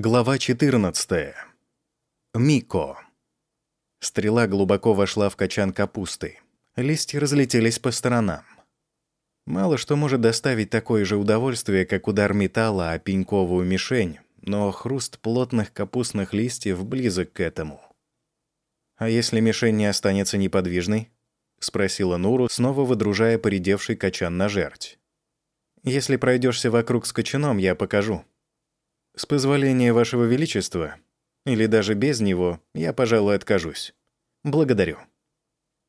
Глава 14. Мико. Стрела глубоко вошла в качан капусты. Листья разлетелись по сторонам. Мало что может доставить такое же удовольствие, как удар металла о пеньковую мишень, но хруст плотных капустных листьев близок к этому. «А если мишень не останется неподвижной?» — спросила Нуру, снова выдружая поредевший качан на жерть. «Если пройдешься вокруг с качаном, я покажу», «С позволения Вашего Величества, или даже без него, я, пожалуй, откажусь. Благодарю».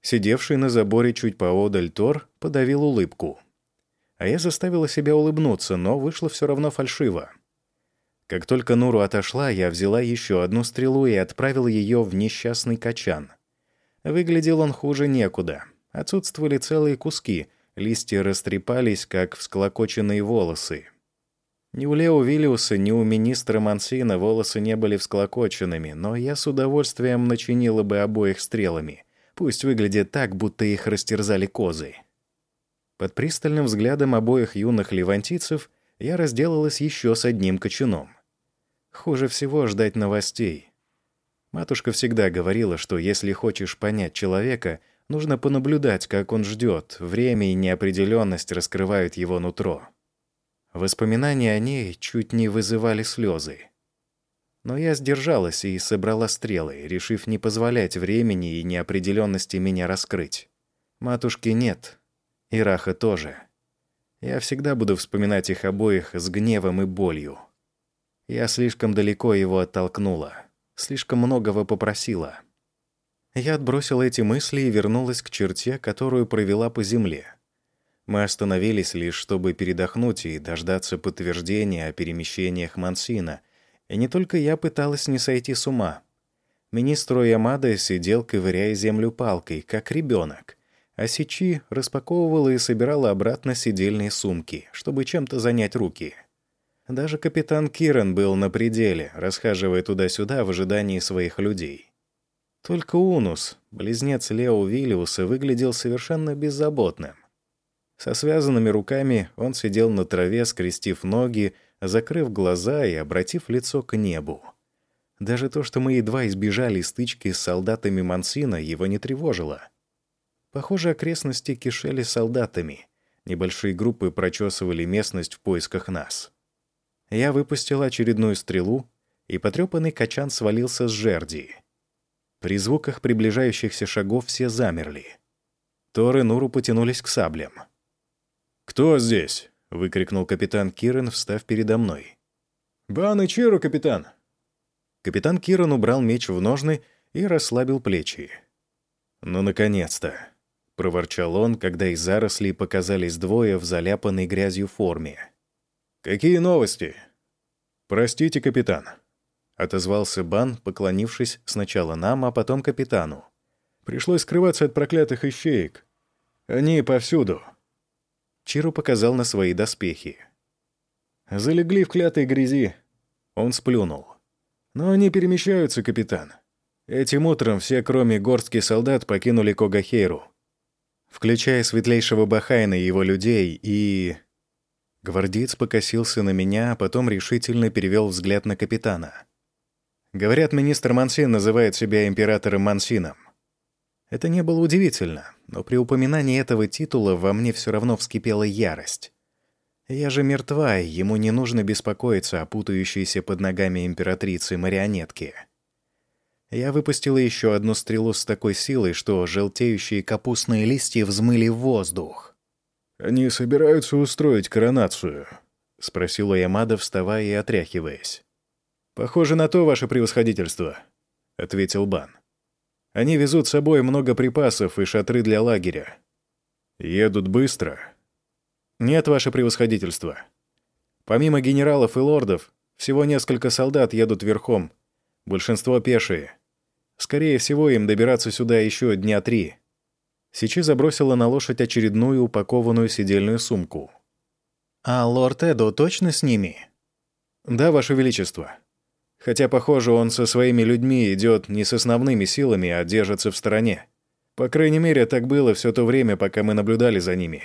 Сидевший на заборе чуть поодаль Тор подавил улыбку. А я заставила себя улыбнуться, но вышло все равно фальшиво. Как только Нуру отошла, я взяла еще одну стрелу и отправила ее в несчастный качан. Выглядел он хуже некуда. Отсутствовали целые куски, листья растрепались, как всклокоченные волосы. Ни у Лео Виллиуса, ни у министра Мансина волосы не были всклокоченными, но я с удовольствием начинила бы обоих стрелами. Пусть выглядит так, будто их растерзали козы. Под пристальным взглядом обоих юных левантийцев я разделалась еще с одним кочаном. Хуже всего ждать новостей. Матушка всегда говорила, что если хочешь понять человека, нужно понаблюдать, как он ждет. Время и неопределенность раскрывают его нутро. Воспоминания о ней чуть не вызывали слезы. Но я сдержалась и собрала стрелы, решив не позволять времени и неопределенности меня раскрыть. Матушки нет, и Раха тоже. Я всегда буду вспоминать их обоих с гневом и болью. Я слишком далеко его оттолкнула, слишком многого попросила. Я отбросила эти мысли и вернулась к черте, которую провела по земле — мы остановились лишь, чтобы передохнуть и дождаться подтверждения о перемещениях Мансина. И не только я пыталась не сойти с ума. Министр Ямада сидел, ковыряя землю палкой, как ребенок, а Сичи распаковывала и собирала обратно сидельные сумки, чтобы чем-то занять руки. Даже капитан Киран был на пределе, расхаживая туда-сюда в ожидании своих людей. Только Унус, близнец Лео Виллиуса, выглядел совершенно беззаботным. Со связанными руками он сидел на траве, скрестив ноги, закрыв глаза и обратив лицо к небу. Даже то, что мы едва избежали стычки с солдатами Мансина, его не тревожило. Похоже, окрестности кишели солдатами. Небольшие группы прочесывали местность в поисках нас. Я выпустил очередную стрелу, и потрепанный качан свалился с жерди. При звуках приближающихся шагов все замерли. Тор и Нуру потянулись к саблям. «Кто здесь?» — выкрикнул капитан Кирен, встав передо мной. «Бан и Чиру, капитан!» Капитан Киран убрал меч в ножны и расслабил плечи. «Ну, наконец-то!» — проворчал он, когда из зарослей показались двое в заляпанной грязью форме. «Какие новости?» «Простите, капитан», — отозвался Бан, поклонившись сначала нам, а потом капитану. «Пришлось скрываться от проклятых ищеек. Они повсюду». Чиру показал на свои доспехи. «Залегли в клятой грязи». Он сплюнул. «Но они перемещаются, капитан. Этим утром все, кроме горстки солдат, покинули Когахейру, включая светлейшего Бахайна и его людей, и...» Гвардеец покосился на меня, а потом решительно перевел взгляд на капитана. «Говорят, министр Мансин называет себя императором Мансином. Это не было удивительно, но при упоминании этого титула во мне все равно вскипела ярость. Я же мертва, и ему не нужно беспокоиться о путающейся под ногами императрицы марионетки. Я выпустила еще одну стрелу с такой силой, что желтеющие капустные листья взмыли в воздух. «Они собираются устроить коронацию?» — спросила Ямада, вставая и отряхиваясь. «Похоже на то, ваше превосходительство», — ответил Бан. Они везут с собой много припасов и шатры для лагеря. Едут быстро. Нет, ваше превосходительство. Помимо генералов и лордов, всего несколько солдат едут верхом. Большинство пешие. Скорее всего, им добираться сюда еще дня три. Сичи забросила на лошадь очередную упакованную сидельную сумку. «А лорд Эдо точно с ними?» «Да, ваше величество», Хотя, похоже, он со своими людьми идет не с основными силами, а держится в стороне. По крайней мере, так было все то время, пока мы наблюдали за ними.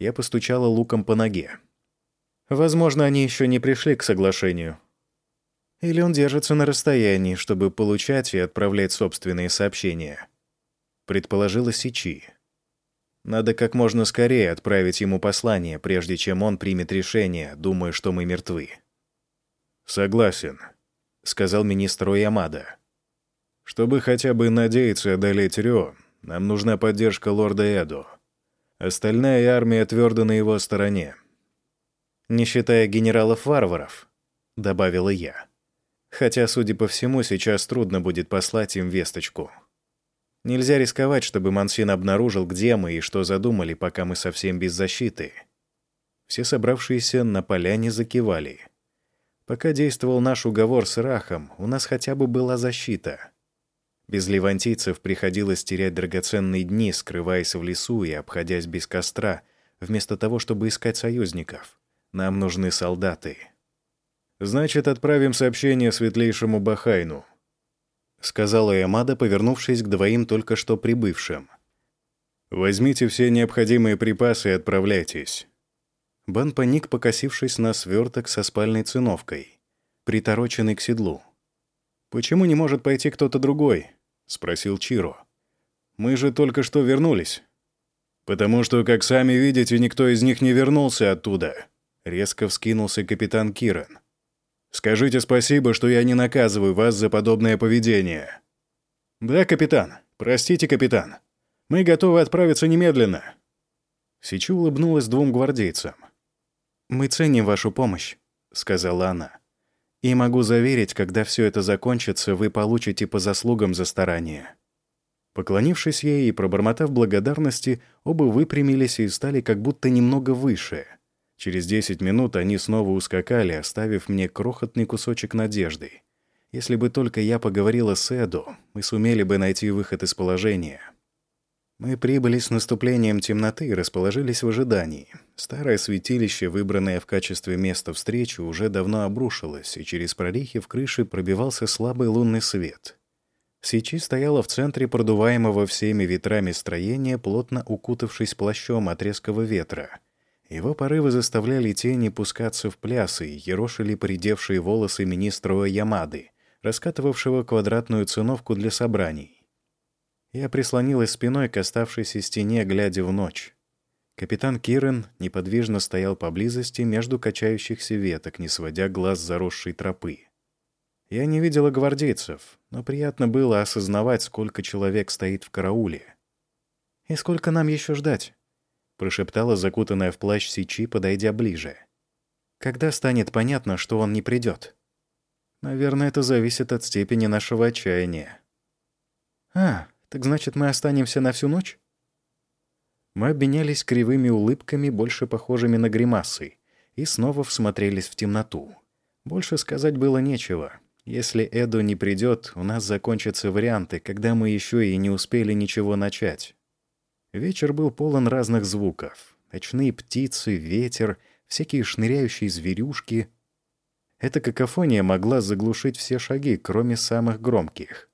Я постучала луком по ноге. Возможно, они еще не пришли к соглашению. Или он держится на расстоянии, чтобы получать и отправлять собственные сообщения. Предположила Сичи. Надо как можно скорее отправить ему послание, прежде чем он примет решение, думая, что мы мертвы. «Согласен», — сказал министр Ямада. «Чтобы хотя бы надеяться одолеть Рё, нам нужна поддержка лорда Эду. Остальная армия твердо на его стороне. «Не считая генералов-варваров», — добавила я. Хотя, судя по всему, сейчас трудно будет послать им весточку. Нельзя рисковать, чтобы Мансин обнаружил, где мы и что задумали, пока мы совсем без защиты. Все собравшиеся на поляне закивали. Пока действовал наш уговор с Рахом, у нас хотя бы была защита. Без левантийцев приходилось терять драгоценные дни, скрываясь в лесу и обходясь без костра, вместо того, чтобы искать союзников. Нам нужны солдаты. «Значит, отправим сообщение светлейшему Бахайну», — сказала Ямада, повернувшись к двоим только что прибывшим. «Возьмите все необходимые припасы и отправляйтесь». Бан паник, покосившись на сверток со спальной циновкой, притороченный к седлу. «Почему не может пойти кто-то другой?» — спросил Чиро. «Мы же только что вернулись». «Потому что, как сами видите, никто из них не вернулся оттуда», — резко вскинулся капитан Киран. «Скажите спасибо, что я не наказываю вас за подобное поведение». «Да, капитан. Простите, капитан. Мы готовы отправиться немедленно». Сичу улыбнулась двум гвардейцам. «Мы ценим вашу помощь», — сказала она. И могу заверить, когда все это закончится, вы получите по заслугам за старание». Поклонившись ей и пробормотав благодарности, оба выпрямились и стали как будто немного выше. Через десять минут они снова ускакали, оставив мне крохотный кусочек надежды. Если бы только я поговорила с Эду, мы сумели бы найти выход из положения. Мы прибыли с наступлением темноты и расположились в ожидании. Старое святилище, выбранное в качестве места встречи, уже давно обрушилось, и через прорехи в крыше пробивался слабый лунный свет. Сичи стояла в центре продуваемого всеми ветрами строения, плотно укутавшись плащом от резкого ветра. Его порывы заставляли тени пускаться в пляс и ерошили поредевшие волосы министра Ямады, раскатывавшего квадратную циновку для собраний. Я прислонилась спиной к оставшейся стене, глядя в ночь. Капитан Кирен неподвижно стоял поблизости между качающихся веток, не сводя глаз заросшей тропы. Я не видела гвардейцев, но приятно было осознавать, сколько человек стоит в карауле. «И сколько нам еще ждать?» — прошептала закутанная в плащ Сичи, подойдя ближе. «Когда станет понятно, что он не придет?» «Наверное, это зависит от степени нашего отчаяния». «А, так значит, мы останемся на всю ночь? Мы обменялись кривыми улыбками, больше похожими на гримасы, и снова всмотрелись в темноту. Больше сказать было нечего. Если Эду не придет, у нас закончатся варианты, когда мы еще и не успели ничего начать. Вечер был полон разных звуков. Ночные птицы, ветер, всякие шныряющие зверюшки. Эта какофония могла заглушить все шаги, кроме самых громких.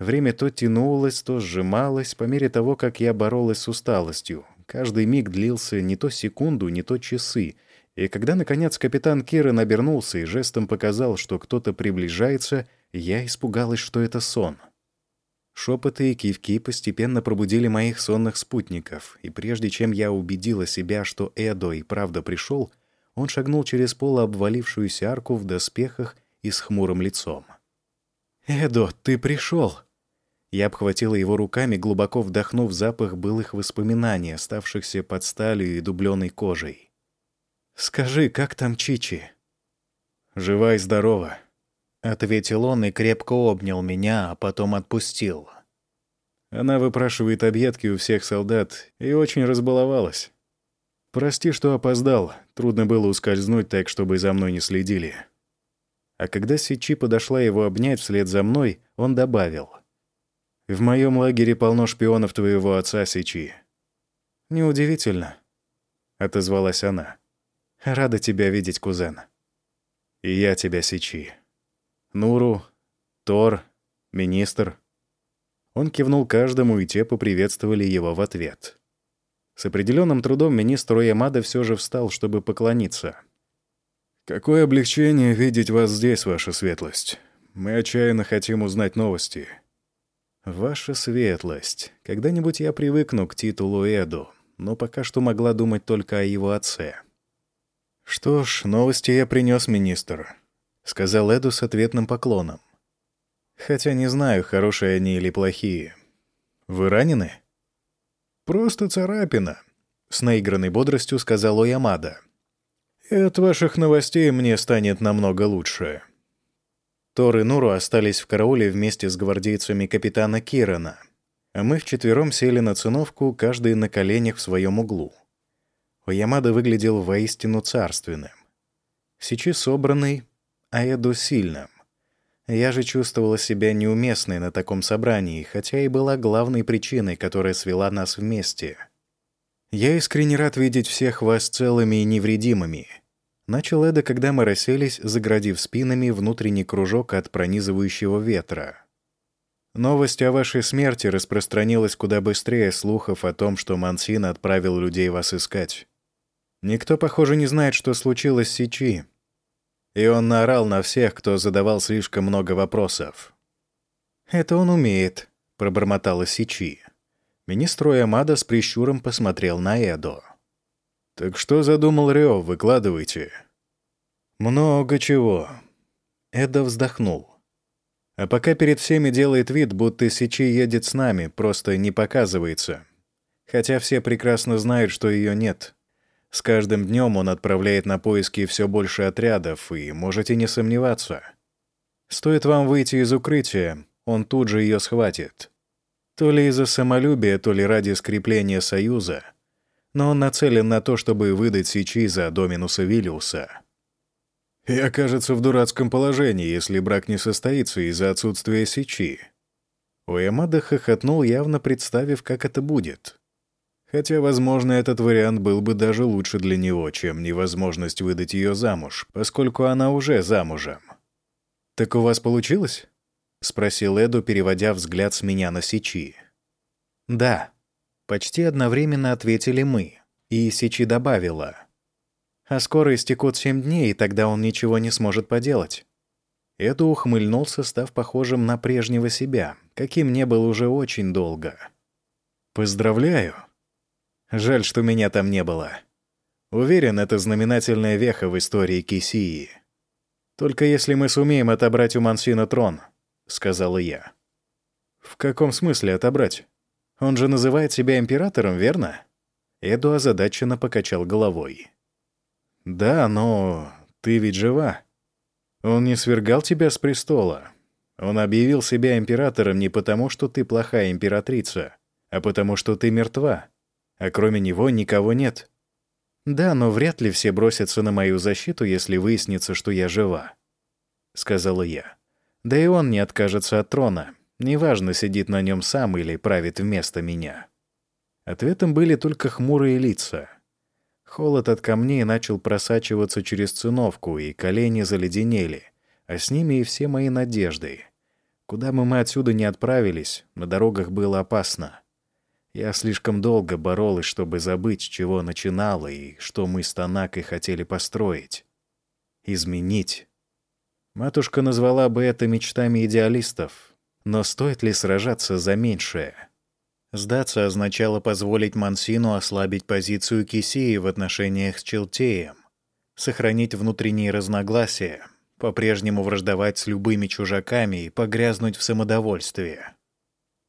Время то тянулось, то сжималось по мере того, как я боролась с усталостью. Каждый миг длился не то секунду, не то часы. И когда, наконец, капитан Кирен обернулся и жестом показал, что кто-то приближается, я испугалась, что это сон. Шепоты и кивки постепенно пробудили моих сонных спутников, и прежде чем я убедила себя, что Эдо и правда пришел, он шагнул через полуобвалившуюся арку в доспехах и с хмурым лицом. «Эдо, ты пришел!» Я обхватила его руками, глубоко вдохнув запах былых воспоминаний, оставшихся под сталью и дубленой кожей. «Скажи, как там Чичи?» «Жива и здорова», — ответил он и крепко обнял меня, а потом отпустил. Она выпрашивает объедки у всех солдат и очень разбаловалась. «Прости, что опоздал. Трудно было ускользнуть так, чтобы за мной не следили». А когда Сичи подошла его обнять вслед за мной, он добавил — в моем лагере полно шпионов твоего отца Сичи». «Неудивительно», — отозвалась она. «Рада тебя видеть, кузен». «И я тебя, Сичи. Нуру, Тор, министр». Он кивнул каждому, и те поприветствовали его в ответ. С определенным трудом министр Ямада все же встал, чтобы поклониться. «Какое облегчение видеть вас здесь, ваша светлость. Мы отчаянно хотим узнать новости». «Ваша светлость. Когда-нибудь я привыкну к титулу Эду, но пока что могла думать только о его отце». «Что ж, новости я принес, министр», — сказал Эду с ответным поклоном. «Хотя не знаю, хорошие они или плохие. Вы ранены?» «Просто царапина», — с наигранной бодростью сказал Оямада. «И от ваших новостей мне станет намного лучше». Тор и Нуру остались в карауле вместе с гвардейцами капитана Кирана, а мы вчетвером сели на циновку, каждый на коленях в своем углу. Оямада выглядел воистину царственным. Сичи собранный, а Эду сильным. Я же чувствовала себя неуместной на таком собрании, хотя и была главной причиной, которая свела нас вместе. «Я искренне рад видеть всех вас целыми и невредимыми», Начал Эда, когда мы расселись, заградив спинами внутренний кружок от пронизывающего ветра. Новость о вашей смерти распространилась куда быстрее слухов о том, что Мансин отправил людей вас искать. Никто, похоже, не знает, что случилось с Сичи. И он наорал на всех, кто задавал слишком много вопросов. «Это он умеет», — пробормотала Сичи. Министр Ямада с прищуром посмотрел на Эдо. «Так что задумал Рио? Выкладывайте». «Много чего». Эда вздохнул. А пока перед всеми делает вид, будто Сичи едет с нами, просто не показывается. Хотя все прекрасно знают, что ее нет. С каждым днем он отправляет на поиски все больше отрядов, и можете не сомневаться. Стоит вам выйти из укрытия, он тут же ее схватит. То ли из-за самолюбия, то ли ради скрепления союза — но он нацелен на то, чтобы выдать Сичи за Доминуса Виллиуса. И окажется в дурацком положении, если брак не состоится из-за отсутствия Сичи. Уэмада хохотнул, явно представив, как это будет. Хотя, возможно, этот вариант был бы даже лучше для него, чем невозможность выдать ее замуж, поскольку она уже замужем. «Так у вас получилось?» — спросил Эду, переводя взгляд с меня на Сичи. «Да», Почти одновременно ответили мы, и Сичи добавила. «А скоро истекут семь дней, и тогда он ничего не сможет поделать». Эду ухмыльнулся, став похожим на прежнего себя, каким не был уже очень долго. «Поздравляю. Жаль, что меня там не было. Уверен, это знаменательная веха в истории Кисии. Только если мы сумеем отобрать у Мансина трон», — сказала я. «В каком смысле отобрать?» Он же называет себя императором, верно?» Эду озадаченно покачал головой. «Да, но ты ведь жива. Он не свергал тебя с престола. Он объявил себя императором не потому, что ты плохая императрица, а потому, что ты мертва. А кроме него никого нет. Да, но вряд ли все бросятся на мою защиту, если выяснится, что я жива», — сказала я. «Да и он не откажется от трона. Неважно, сидит на нем сам или правит вместо меня. Ответом были только хмурые лица. Холод от камней начал просачиваться через циновку, и колени заледенели, а с ними и все мои надежды. Куда бы мы отсюда не отправились, на дорогах было опасно. Я слишком долго боролась, чтобы забыть, с чего начинала и что мы с Танакой хотели построить. Изменить. Матушка назвала бы это мечтами идеалистов, но стоит ли сражаться за меньшее? Сдаться означало позволить Мансину ослабить позицию Кисии в отношениях с Челтеем, сохранить внутренние разногласия, по-прежнему враждовать с любыми чужаками и погрязнуть в самодовольстве.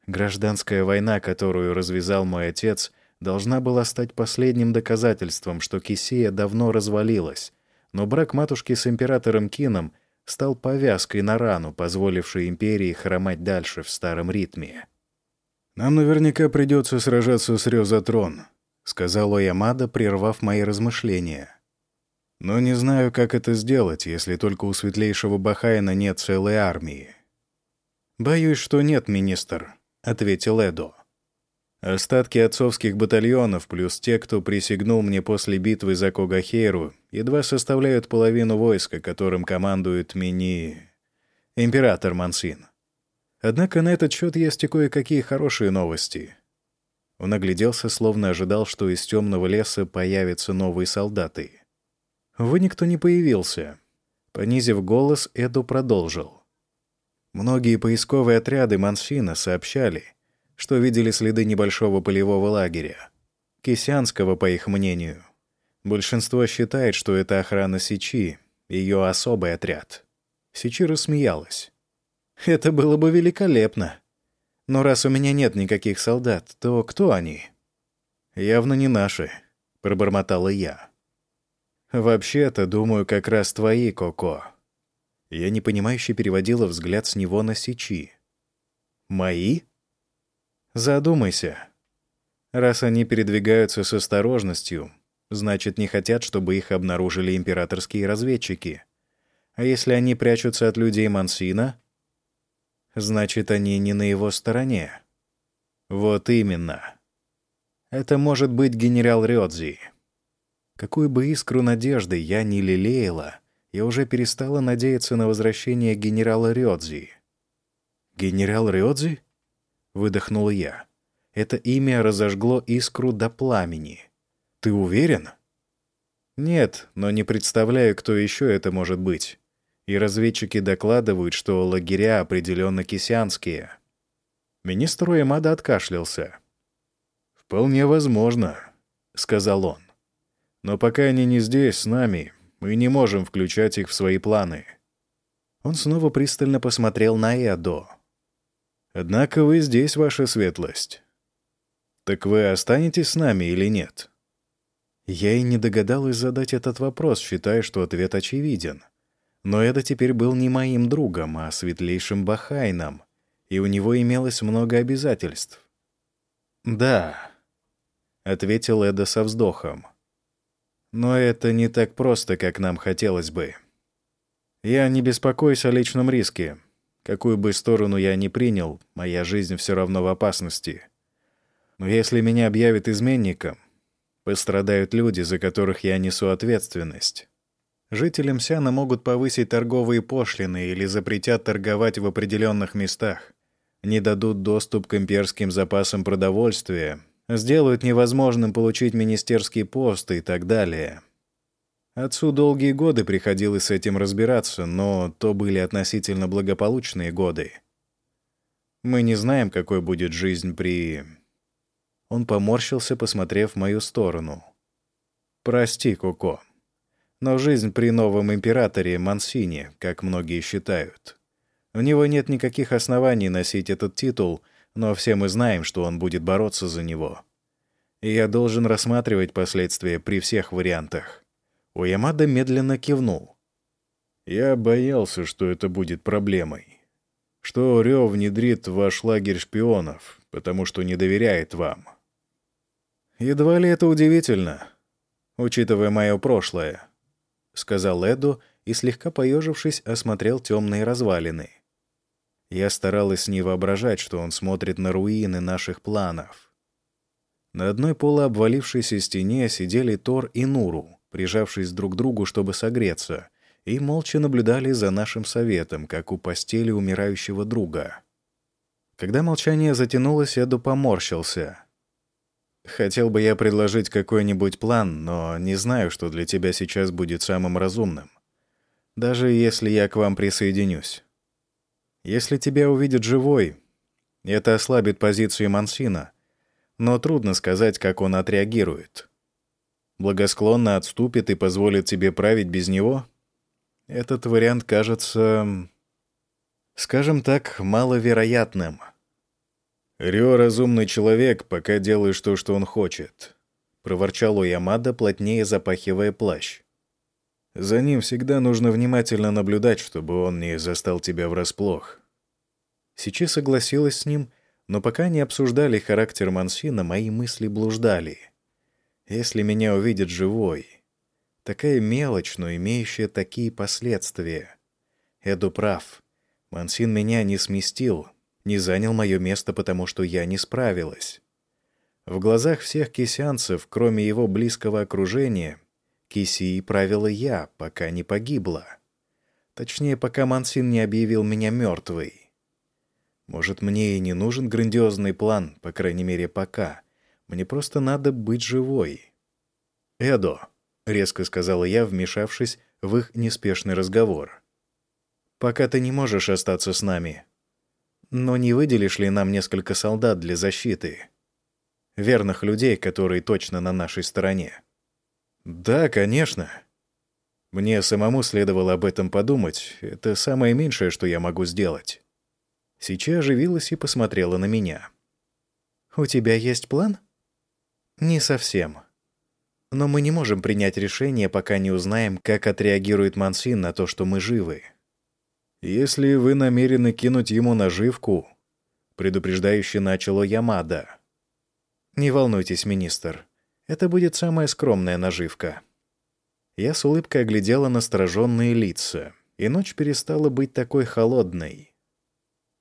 Гражданская война, которую развязал мой отец, должна была стать последним доказательством, что Кисия давно развалилась, но брак матушки с императором Кином стал повязкой на рану, позволившей империи хромать дальше в старом ритме. «Нам наверняка придется сражаться с Рёзатрон», — сказал Оямада, прервав мои размышления. «Но не знаю, как это сделать, если только у светлейшего Бахайна нет целой армии». «Боюсь, что нет, министр», — ответил Эдо. Остатки отцовских батальонов плюс те, кто присягнул мне после битвы за Когахейру, едва составляют половину войска, которым командует мини... император Мансин. Однако на этот счет есть и кое-какие хорошие новости. Он огляделся, словно ожидал, что из темного леса появятся новые солдаты. Вы никто не появился. Понизив голос, Эду продолжил. Многие поисковые отряды Мансфина сообщали, что видели следы небольшого полевого лагеря. Кисянского, по их мнению. Большинство считает, что это охрана Сичи, ее особый отряд. Сичи рассмеялась. «Это было бы великолепно. Но раз у меня нет никаких солдат, то кто они?» «Явно не наши», — пробормотала я. «Вообще-то, думаю, как раз твои, Коко». Я непонимающе переводила взгляд с него на Сичи. «Мои?» «Задумайся. Раз они передвигаются с осторожностью, значит, не хотят, чтобы их обнаружили императорские разведчики. А если они прячутся от людей Мансина, значит, они не на его стороне. Вот именно. Это может быть генерал Рёдзи. Какую бы искру надежды я не лелеяла, я уже перестала надеяться на возвращение генерала Рёдзи. «Генерал Рёдзи?» — выдохнула я. Это имя разожгло искру до пламени. «Ты уверен?» «Нет, но не представляю, кто еще это может быть. И разведчики докладывают, что лагеря определенно кисянские». Министр Уэмада откашлялся. «Вполне возможно», — сказал он. «Но пока они не здесь, с нами, мы не можем включать их в свои планы». Он снова пристально посмотрел на Эдо. «Однако вы здесь, ваша светлость. Так вы останетесь с нами или нет?» Я и не догадалась задать этот вопрос, считая, что ответ очевиден. Но это теперь был не моим другом, а светлейшим Бахайном, и у него имелось много обязательств. «Да», — ответил Эда со вздохом. «Но это не так просто, как нам хотелось бы. Я не беспокоюсь о личном риске. Какую бы сторону я ни принял, моя жизнь все равно в опасности. Но если меня объявят изменником, пострадают люди, за которых я несу ответственность. Жителям Сяна могут повысить торговые пошлины или запретят торговать в определенных местах, не дадут доступ к имперским запасам продовольствия, сделают невозможным получить министерский пост и так далее. Отцу долгие годы приходилось с этим разбираться, но то были относительно благополучные годы. Мы не знаем, какой будет жизнь при он поморщился, посмотрев в мою сторону. «Прости, Коко. Но жизнь при новом императоре Мансине, как многие считают. У него нет никаких оснований носить этот титул, но все мы знаем, что он будет бороться за него. И я должен рассматривать последствия при всех вариантах». Уямада медленно кивнул. «Я боялся, что это будет проблемой. Что Рё внедрит в ваш лагерь шпионов, потому что не доверяет вам. «Едва ли это удивительно, учитывая мое прошлое», — сказал Эду и, слегка поежившись, осмотрел темные развалины. Я старалась не воображать, что он смотрит на руины наших планов. На одной полуобвалившейся стене сидели Тор и Нуру, прижавшись друг к другу, чтобы согреться, и молча наблюдали за нашим советом, как у постели умирающего друга. Когда молчание затянулось, Эду поморщился — Хотел бы я предложить какой-нибудь план, но не знаю, что для тебя сейчас будет самым разумным. Даже если я к вам присоединюсь. Если тебя увидят живой, это ослабит позицию Мансина, но трудно сказать, как он отреагирует. Благосклонно отступит и позволит тебе править без него? Этот вариант кажется, скажем так, маловероятным — «Рё — разумный человек, пока делаешь то, что он хочет», — проворчал Уямада, плотнее запахивая плащ. «За ним всегда нужно внимательно наблюдать, чтобы он не застал тебя врасплох». Сичи согласилась с ним, но пока не обсуждали характер Мансина, мои мысли блуждали. «Если меня увидят живой...» Такая мелочь, но имеющая такие последствия. Эду прав. Мансин меня не сместил, не занял мое место, потому что я не справилась. В глазах всех кисянцев, кроме его близкого окружения, Кисии правила я, пока не погибла. Точнее, пока Мансин не объявил меня мертвой. Может, мне и не нужен грандиозный план, по крайней мере, пока. Мне просто надо быть живой. «Эдо», — резко сказала я, вмешавшись в их неспешный разговор. «Пока ты не можешь остаться с нами. Но не выделишь ли нам несколько солдат для защиты? Верных людей, которые точно на нашей стороне?» «Да, конечно», мне самому следовало об этом подумать. Это самое меньшее, что я могу сделать. Сича оживилась и посмотрела на меня. «У тебя есть план?» «Не совсем. Но мы не можем принять решение, пока не узнаем, как отреагирует Мансин на то, что мы живы. Если вы намерены кинуть ему наживку, предупреждающе начало Ямада. Не волнуйтесь, министр. Это будет самая скромная наживка. Я с улыбкой оглядела настороженные лица, и ночь перестала быть такой холодной.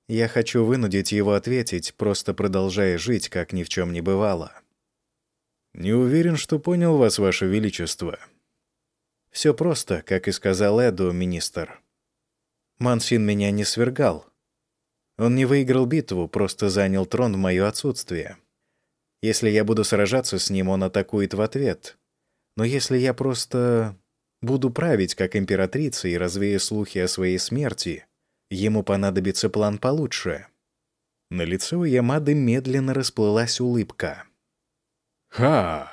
Я хочу вынудить его ответить, просто продолжая жить, как ни в чем не бывало. «Не уверен, что понял вас, Ваше Величество». «Все просто, как и сказал Эду, министр. Мансин меня не свергал. Он не выиграл битву, просто занял трон в мое отсутствие. Если я буду сражаться с ним, он атакует в ответ. Но если я просто буду править как императрица и развею слухи о своей смерти, ему понадобится план получше. На лице у Ямады медленно расплылась улыбка. «Ха!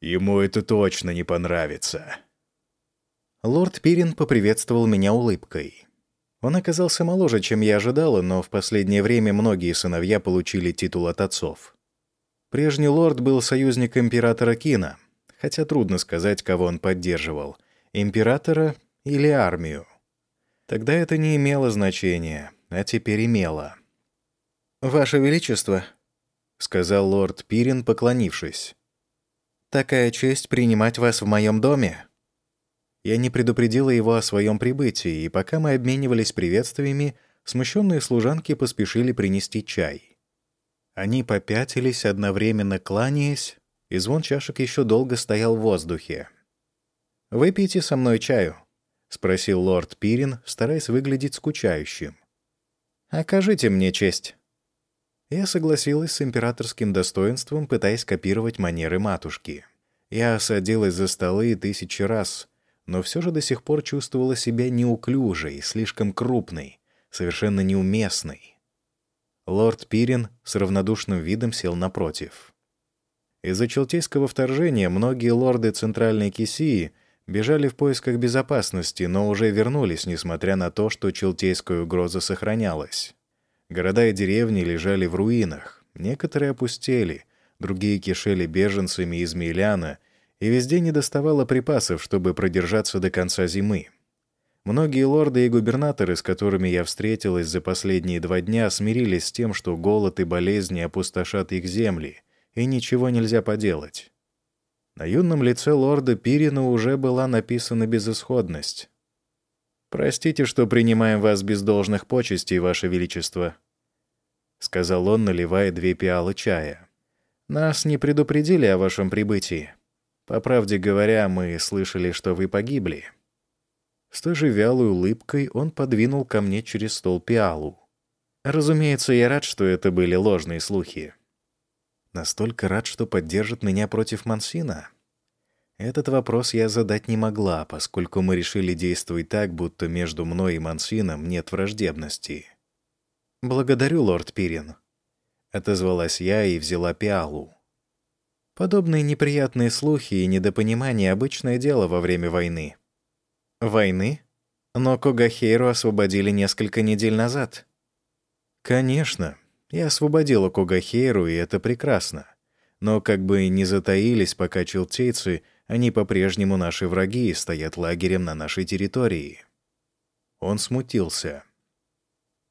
Ему это точно не понравится!» Лорд Пирин поприветствовал меня улыбкой. Он оказался моложе, чем я ожидала, но в последнее время многие сыновья получили титул от отцов. Прежний лорд был союзником императора Кина, хотя трудно сказать, кого он поддерживал — императора или армию. Тогда это не имело значения, а теперь имело. «Ваше Величество», — сказал лорд Пирин, поклонившись, — «такая честь принимать вас в моем доме». Я не предупредила его о своем прибытии, и пока мы обменивались приветствиями, смущенные служанки поспешили принести чай. Они попятились, одновременно кланяясь, и звон чашек еще долго стоял в воздухе. «Выпейте со мной чаю», — спросил лорд Пирин, стараясь выглядеть скучающим. «Окажите мне честь». Я согласилась с императорским достоинством, пытаясь копировать манеры матушки. Я садилась за столы тысячи раз, но все же до сих пор чувствовала себя неуклюжей, слишком крупной, совершенно неуместной. Лорд Пирин с равнодушным видом сел напротив. Из-за челтейского вторжения многие лорды Центральной Кисии бежали в поисках безопасности, но уже вернулись, несмотря на то, что челтейская угроза сохранялась. Города и деревни лежали в руинах, некоторые опустели, другие кишели беженцами из Миляна, и везде недоставало припасов, чтобы продержаться до конца зимы. Многие лорды и губернаторы, с которыми я встретилась за последние два дня, смирились с тем, что голод и болезни опустошат их земли — и ничего нельзя поделать. На юном лице лорда Пирина уже была написана безысходность. «Простите, что принимаем вас без должных почестей, Ваше Величество», — сказал он, наливая две пиалы чая. «Нас не предупредили о вашем прибытии. По правде говоря, мы слышали, что вы погибли». С той же вялой улыбкой он подвинул ко мне через стол пиалу. Разумеется, я рад, что это были ложные слухи. Настолько рад, что поддержит меня против Мансина? Этот вопрос я задать не могла, поскольку мы решили действовать так, будто между мной и Мансином нет враждебности. «Благодарю, лорд Пирин», — отозвалась я и взяла пиалу. Подобные неприятные слухи и недопонимания — обычное дело во время войны. Войны? Но Когахейру освободили несколько недель назад. Конечно, я освободила Когахейру, и это прекрасно. Но как бы ни затаились пока челтейцы, они по-прежнему наши враги и стоят лагерем на нашей территории. Он смутился.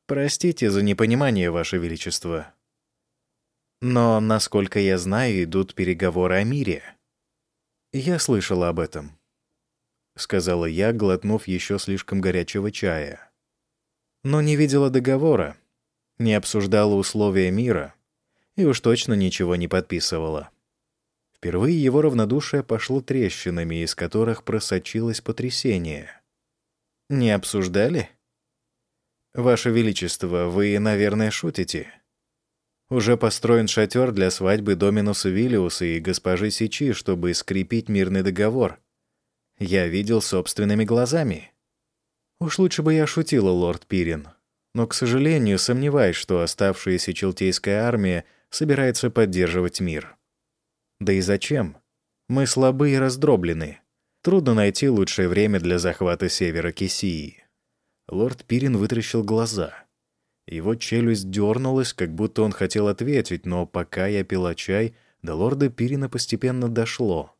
«Простите за непонимание, Ваше Величество. Но, насколько я знаю, идут переговоры о мире». «Я слышала об этом», — сказала я, глотнув еще слишком горячего чая. «Но не видела договора не обсуждала условия мира и уж точно ничего не подписывала. Впервые его равнодушие пошло трещинами, из которых просочилось потрясение. «Не обсуждали?» «Ваше Величество, вы, наверное, шутите?» Уже построен шатер для свадьбы Доминуса Виллиуса и госпожи Сичи, чтобы скрепить мирный договор. Я видел собственными глазами. Уж лучше бы я шутила, лорд Пирин. Но, к сожалению, сомневаюсь, что оставшаяся Челтейская армия собирается поддерживать мир. Да и зачем? Мы слабы и раздроблены. Трудно найти лучшее время для захвата севера Кисии. Лорд Пирин вытрящил глаза. Его челюсть дернулась, как будто он хотел ответить, но пока я пила чай, до лорда Пирина постепенно дошло.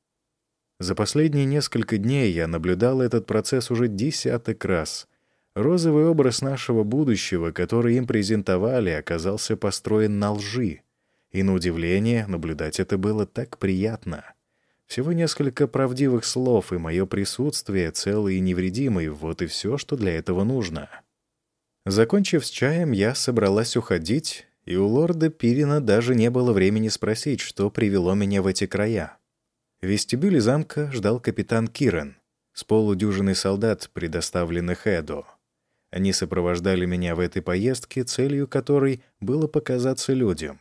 За последние несколько дней я наблюдал этот процесс уже десяток раз. Розовый образ нашего будущего, который им презентовали, оказался построен на лжи. И на удивление, наблюдать это было так приятно. Всего несколько правдивых слов, и мое присутствие, целый и невредимый, вот и все, что для этого нужно. Закончив с чаем, я собралась уходить, и у лорда Пирина даже не было времени спросить, что привело меня в эти края. В вестибюле замка ждал капитан Кирен с полудюжиной солдат, предоставленных Эдо. Они сопровождали меня в этой поездке, целью которой было показаться людям.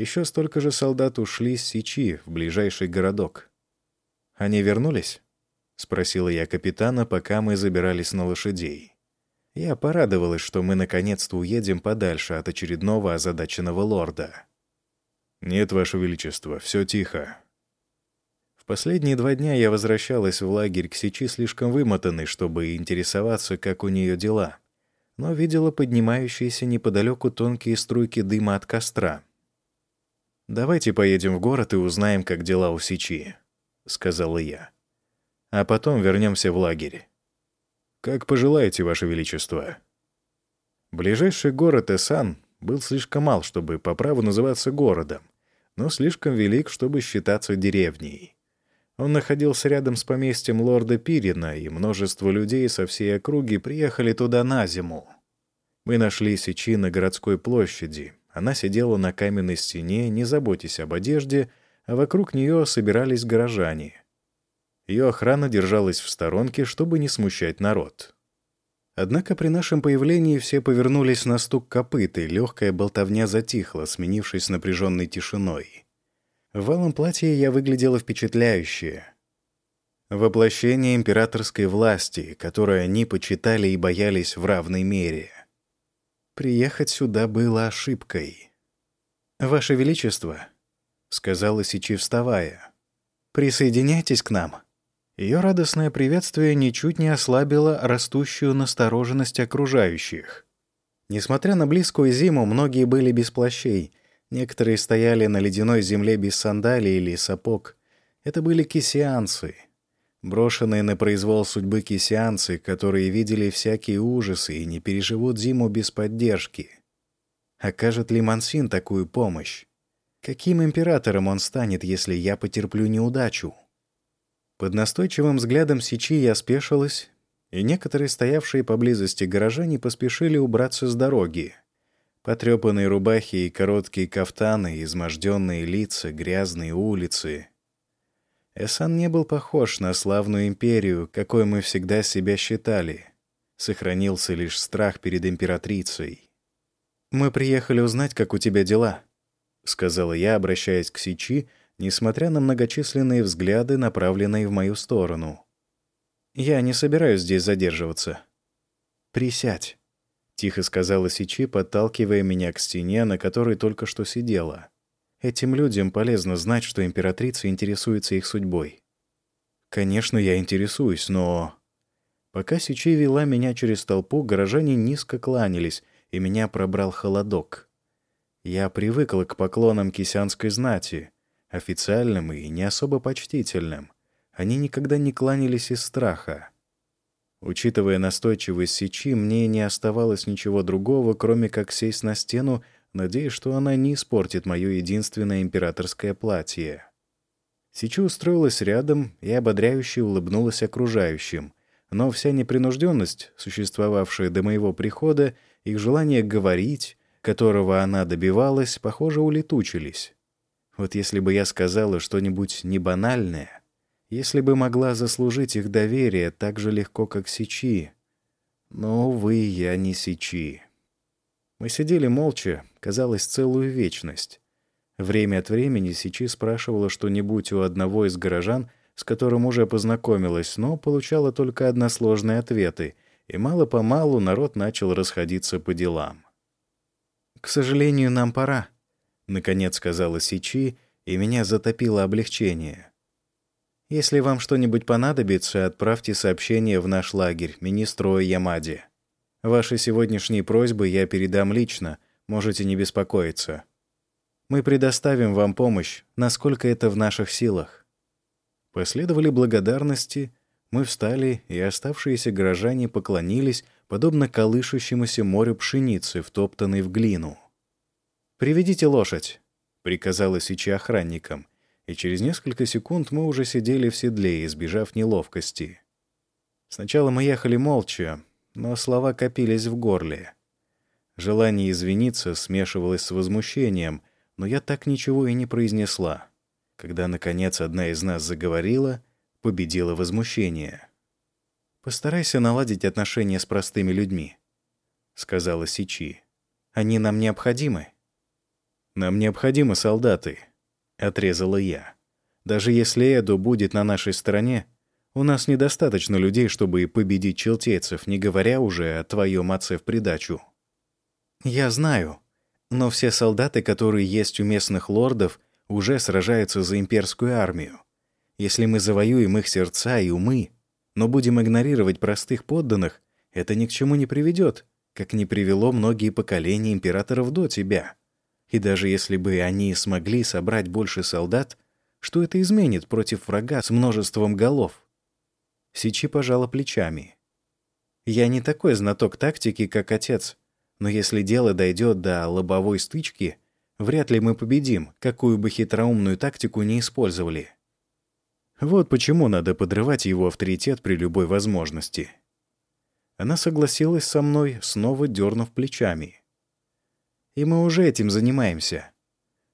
Еще столько же солдат ушли с Сичи в ближайший городок. «Они вернулись?» — спросила я капитана, пока мы забирались на лошадей. Я порадовалась, что мы наконец-то уедем подальше от очередного озадаченного лорда. «Нет, Ваше Величество, все тихо». В последние два дня я возвращалась в лагерь к Сечи слишком вымотанной, чтобы интересоваться, как у нее дела, но видела поднимающиеся неподалеку тонкие струйки дыма от костра. «Давайте поедем в город и узнаем, как дела у Сечи», — сказала я. «А потом вернемся в лагерь». «Как пожелаете, Ваше Величество». Ближайший город Эсан был слишком мал, чтобы по праву называться городом, но слишком велик, чтобы считаться деревней. Он находился рядом с поместьем лорда Пирина, и множество людей со всей округи приехали туда на зиму. Мы нашли Сичи на городской площади. Она сидела на каменной стене, не заботясь об одежде, а вокруг нее собирались горожане. Ее охрана держалась в сторонке, чтобы не смущать народ. Однако при нашем появлении все повернулись на стук копыт, и легкая болтовня затихла, сменившись напряженной тишиной. В валом платье я выглядела впечатляюще. Воплощение императорской власти, которую они почитали и боялись в равной мере. Приехать сюда было ошибкой. «Ваше Величество», — сказала Сичи, вставая. «Присоединяйтесь к нам». Ее радостное приветствие ничуть не ослабило растущую настороженность окружающих. Несмотря на близкую зиму, многие были без плащей. Некоторые стояли на ледяной земле без сандалий или сапог. Это были кисианцы. Брошенные на произвол судьбы кисианцы, которые видели всякие ужасы и не переживут зиму без поддержки. Окажет ли Мансин такую помощь? Каким императором он станет, если я потерплю неудачу? Под настойчивым взглядом Сичи я спешилась, и некоторые стоявшие поблизости горожане поспешили убраться с дороги. Потрепанные рубахи и короткие кафтаны, изможденные лица, грязные улицы. Эсан не был похож на славную империю, какой мы всегда себя считали. Сохранился лишь страх перед императрицей. «Мы приехали узнать, как у тебя дела», — сказала я, обращаясь к Сичи, несмотря на многочисленные взгляды, направленные в мою сторону. «Я не собираюсь здесь задерживаться». «Присядь», — тихо сказала Сичи, подталкивая меня к стене, на которой только что сидела. «Этим людям полезно знать, что императрица интересуется их судьбой». «Конечно, я интересуюсь, но...» Пока Сичи вела меня через толпу, горожане низко кланялись, и меня пробрал холодок. Я привыкла к поклонам кисянской знати, официальным и не особо почтительным. Они никогда не кланялись из страха. Учитывая настойчивость Сичи, мне не оставалось ничего другого, кроме как сесть на стену, надеясь, что она не испортит мое единственное императорское платье. Сичи устроилась рядом и ободряюще улыбнулась окружающим, но вся непринужденность, существовавшая до моего прихода, их желание говорить, которого она добивалась, похоже, улетучились. Вот если бы я сказала что-нибудь не банальное, если бы могла заслужить их доверие так же легко, как Сичи. Но, увы, я не Сичи. Мы сидели молча, казалось, целую вечность. Время от времени Сичи спрашивала что-нибудь у одного из горожан, с которым уже познакомилась, но получала только односложные ответы, и мало-помалу народ начал расходиться по делам. «К сожалению, нам пора», — наконец сказала Сичи, и меня затопило облегчение. «Если вам что-нибудь понадобится, отправьте сообщение в наш лагерь, министру Ямаде». Ваши сегодняшние просьбы я передам лично, можете не беспокоиться. Мы предоставим вам помощь, насколько это в наших силах». Последовали благодарности, мы встали, и оставшиеся горожане поклонились, подобно колышущемуся морю пшеницы, втоптанной в глину. «Приведите лошадь», — приказала Сичи охранникам, и через несколько секунд мы уже сидели в седле, избежав неловкости. Сначала мы ехали молча, но слова копились в горле. Желание извиниться смешивалось с возмущением, но я так ничего и не произнесла. Когда, наконец, одна из нас заговорила, победило возмущение. «Постарайся наладить отношения с простыми людьми», — сказала Сичи. «Они нам необходимы». «Нам необходимы солдаты», — отрезала я. «Даже если Эду будет на нашей стороне, у нас недостаточно людей, чтобы победить челтейцев, не говоря уже о твоем отце в придачу. Я знаю, но все солдаты, которые есть у местных лордов, уже сражаются за имперскую армию. Если мы завоюем их сердца и умы, но будем игнорировать простых подданных, это ни к чему не приведет, как не привело многие поколения императоров до тебя. И даже если бы они смогли собрать больше солдат, что это изменит против врага с множеством голов? Сичи пожала плечами. «Я не такой знаток тактики, как отец, но если дело дойдет до лобовой стычки, вряд ли мы победим, какую бы хитроумную тактику не использовали. Вот почему надо подрывать его авторитет при любой возможности». Она согласилась со мной, снова дернув плечами. «И мы уже этим занимаемся.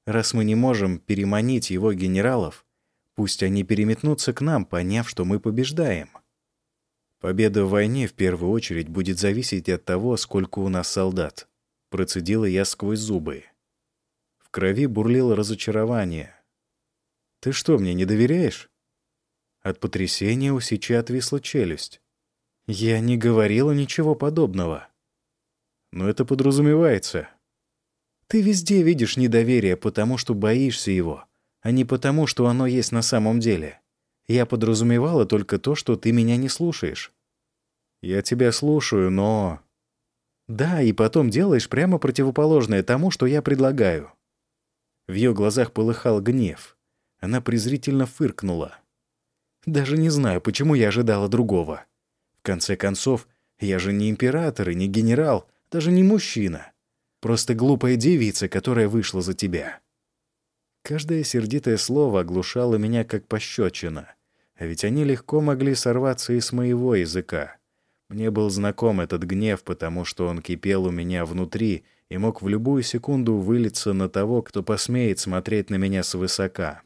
Раз мы не можем переманить его генералов, Пусть они переметнутся к нам, поняв, что мы побеждаем. Победа в войне в первую очередь будет зависеть от того, сколько у нас солдат. Процедила я сквозь зубы. В крови бурлило разочарование. «Ты что, мне не доверяешь?» От потрясения у Сичи отвисла челюсть. «Я не говорила ничего подобного». «Но это подразумевается». «Ты везде видишь недоверие, потому что боишься его а не потому, что оно есть на самом деле. Я подразумевала только то, что ты меня не слушаешь. Я тебя слушаю, но... Да, и потом делаешь прямо противоположное тому, что я предлагаю. В ее глазах полыхал гнев. Она презрительно фыркнула. Даже не знаю, почему я ожидала другого. В конце концов, я же не император и не генерал, даже не мужчина. Просто глупая девица, которая вышла за тебя. Каждое сердитое слово оглушало меня как пощечина. А ведь они легко могли сорваться и с моего языка. Мне был знаком этот гнев, потому что он кипел у меня внутри и мог в любую секунду вылиться на того, кто посмеет смотреть на меня свысока.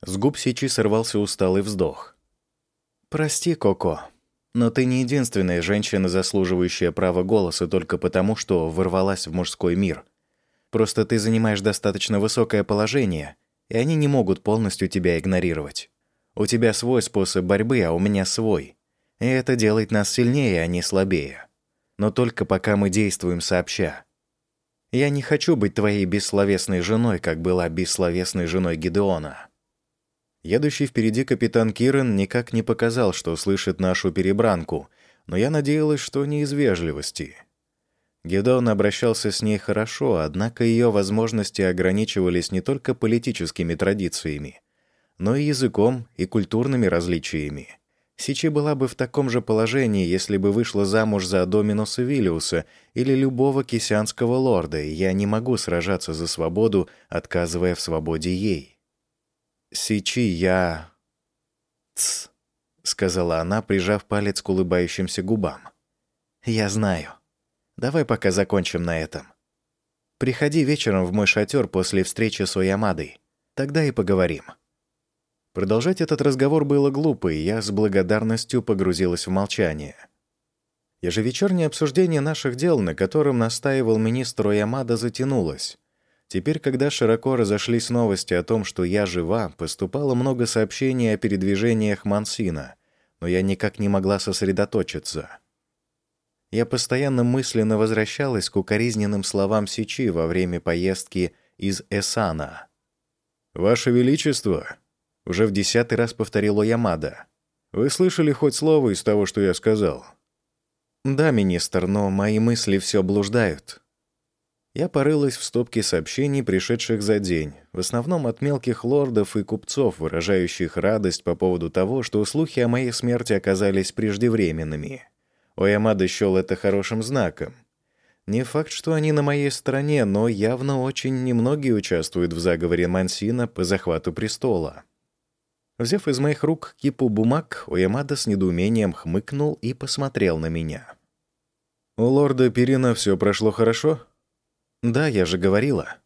С губ Сичи сорвался усталый вздох. «Прости, Коко, но ты не единственная женщина, заслуживающая права голоса только потому, что ворвалась в мужской мир», Просто ты занимаешь достаточно высокое положение, и они не могут полностью тебя игнорировать. У тебя свой способ борьбы, а у меня свой. И это делает нас сильнее, а не слабее. Но только пока мы действуем сообща. Я не хочу быть твоей бессловесной женой, как была бессловесной женой Гидеона. Едущий впереди капитан Кирен никак не показал, что слышит нашу перебранку, но я надеялась, что не из вежливости. Гедеон обращался с ней хорошо, однако ее возможности ограничивались не только политическими традициями, но и языком и культурными различиями. Сичи была бы в таком же положении, если бы вышла замуж за Доминуса Виллиуса или любого кисянского лорда, и я не могу сражаться за свободу, отказывая в свободе ей. «Сичи, я...» «Тсс», — сказала она, прижав палец к улыбающимся губам. «Я знаю». Давай пока закончим на этом. Приходи вечером в мой шатер после встречи с Оямадой. Тогда и поговорим». Продолжать этот разговор было глупо, и я с благодарностью погрузилась в молчание. Ежевечернее обсуждение наших дел, на котором настаивал министр Ямада, затянулось. Теперь, когда широко разошлись новости о том, что я жива, поступало много сообщений о передвижениях Мансина, но я никак не могла сосредоточиться. Я постоянно мысленно возвращалась к укоризненным словам Сичи во время поездки из Эсана. «Ваше Величество!» — уже в десятый раз повторил Ямада. «Вы слышали хоть слово из того, что я сказал?» «Да, министр, но мои мысли все блуждают». Я порылась в стопке сообщений, пришедших за день, в основном от мелких лордов и купцов, выражающих радость по поводу того, что слухи о моей смерти оказались преждевременными. Оямада счел это хорошим знаком. Не факт, что они на моей стороне, но явно очень немногие участвуют в заговоре Мансина по захвату престола. Взяв из моих рук кипу бумаг, Оямада с недоумением хмыкнул и посмотрел на меня. «У лорда Перина все прошло хорошо?» «Да, я же говорила».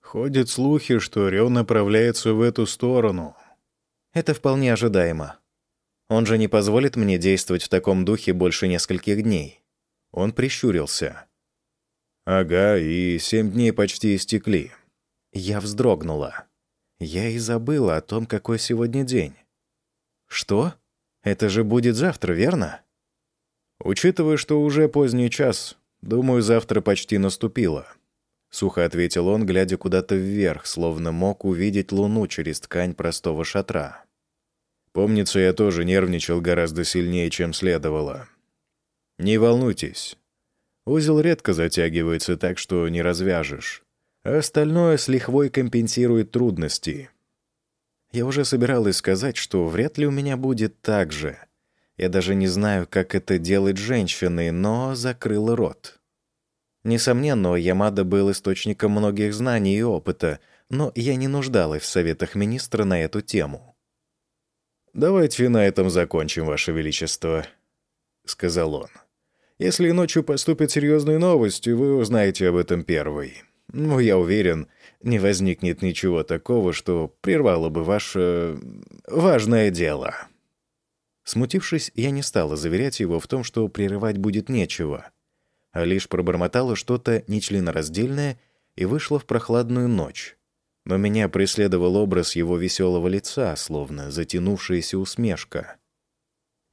«Ходят слухи, что Рё направляется в эту сторону». «Это вполне ожидаемо. Он же не позволит мне действовать в таком духе больше нескольких дней. Он прищурился. «Ага, и семь дней почти истекли». Я вздрогнула. Я и забыла о том, какой сегодня день. «Что? Это же будет завтра, верно?» «Учитывая, что уже поздний час, думаю, завтра почти наступило», — сухо ответил он, глядя куда-то вверх, словно мог увидеть луну через ткань простого шатра. Помнится, я тоже нервничал гораздо сильнее, чем следовало. Не волнуйтесь. Узел редко затягивается так, что не развяжешь. А остальное с лихвой компенсирует трудности. Я уже собиралась сказать, что вряд ли у меня будет так же. Я даже не знаю, как это делать женщины, но закрыла рот. Несомненно, Ямада был источником многих знаний и опыта, но я не нуждалась в советах министра на эту тему. «Давайте на этом закончим, Ваше Величество», — сказал он. «Если ночью поступят серьезные новости, вы узнаете об этом первой. Но я уверен, не возникнет ничего такого, что прервало бы ваше... важное дело». Смутившись, я не стала заверять его в том, что прерывать будет нечего, а лишь пробормотала что-то нечленораздельное и вышла в прохладную ночь, но меня преследовал образ его веселого лица, словно затянувшаяся усмешка.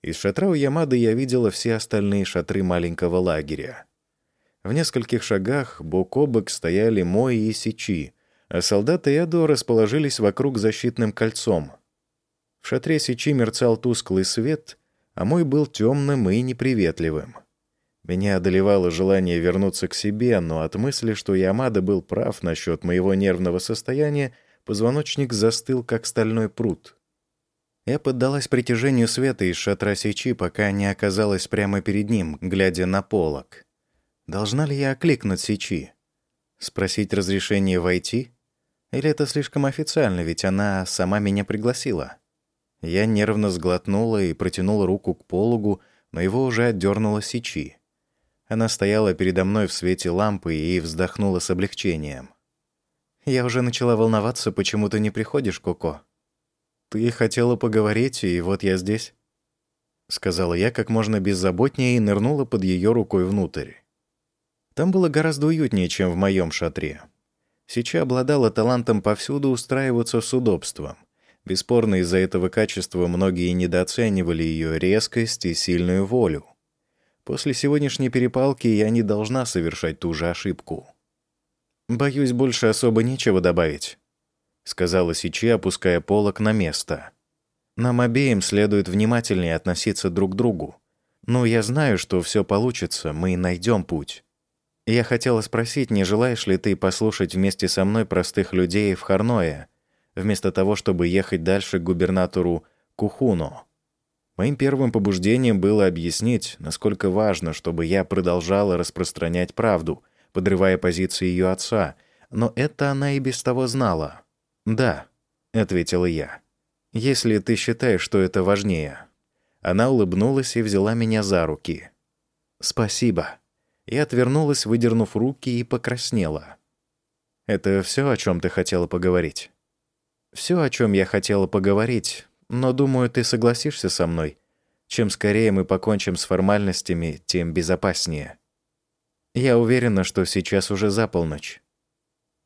Из шатра у Ямады я видела все остальные шатры маленького лагеря. В нескольких шагах бок о бок стояли Мои и Сичи, а солдаты Эдо расположились вокруг защитным кольцом. В шатре Сичи мерцал тусклый свет, а мой был темным и неприветливым. Меня одолевало желание вернуться к себе, но от мысли, что Ямада был прав насчет моего нервного состояния, позвоночник застыл, как стальной пруд. Я поддалась притяжению света из шатра сечи, пока не оказалась прямо перед ним, глядя на полок. Должна ли я окликнуть сечи? Спросить разрешение войти? Или это слишком официально, ведь она сама меня пригласила? Я нервно сглотнула и протянула руку к пологу, но его уже отдернула сечи. Она стояла передо мной в свете лампы и вздохнула с облегчением. «Я уже начала волноваться, почему ты не приходишь, Коко. Ты хотела поговорить, и вот я здесь», — сказала я как можно беззаботнее и нырнула под ее рукой внутрь. Там было гораздо уютнее, чем в моем шатре. Сича обладала талантом повсюду устраиваться с удобством. Бесспорно, из-за этого качества многие недооценивали ее резкость и сильную волю. После сегодняшней перепалки я не должна совершать ту же ошибку. «Боюсь, больше особо нечего добавить», — сказала Сичи, опуская полок на место. «Нам обеим следует внимательнее относиться друг к другу. Но я знаю, что все получится, мы найдем путь. Я хотела спросить, не желаешь ли ты послушать вместе со мной простых людей в Харное, вместо того, чтобы ехать дальше к губернатору Кухуно?» Моим первым побуждением было объяснить, насколько важно, чтобы я продолжала распространять правду, подрывая позиции ее отца, но это она и без того знала. «Да», — ответила я, — «если ты считаешь, что это важнее». Она улыбнулась и взяла меня за руки. «Спасибо». И отвернулась, выдернув руки, и покраснела. «Это все, о чем ты хотела поговорить?» «Все, о чем я хотела поговорить, но, думаю, ты согласишься со мной. Чем скорее мы покончим с формальностями, тем безопаснее. Я уверена, что сейчас уже за полночь.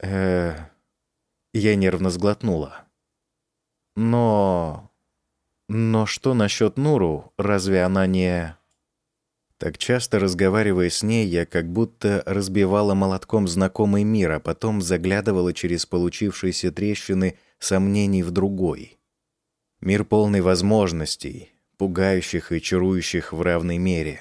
Э, я нервно сглотнула. Но... Но что насчет Нуру? Разве она не... Так часто разговаривая с ней, я как будто разбивала молотком знакомый мир, а потом заглядывала через получившиеся трещины сомнений в другой. Мир полный возможностей, пугающих и чарующих в равной мере.